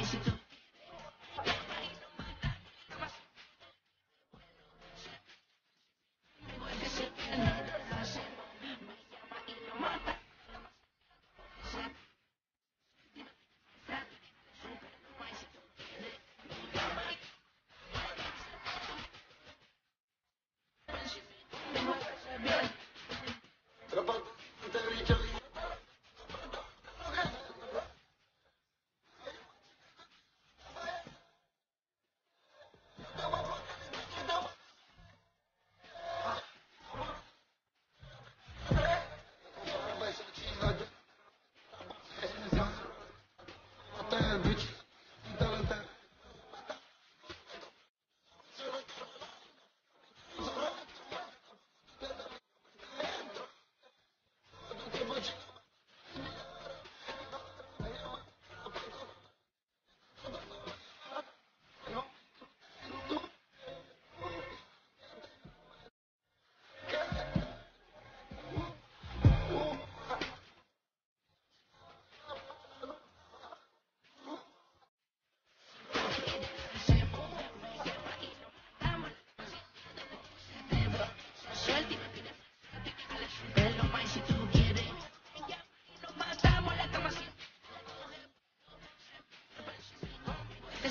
关系中。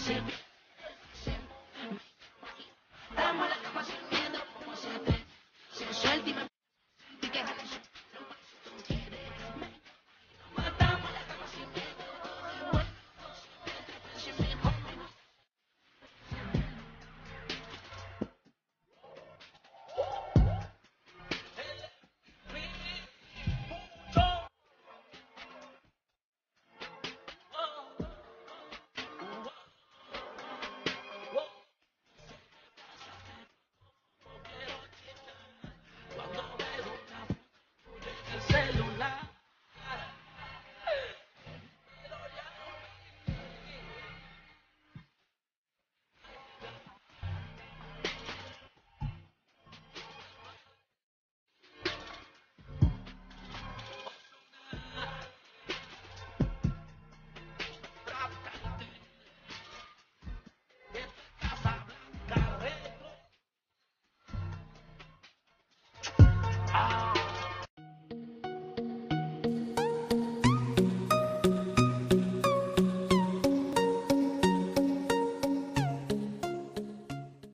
Gossip.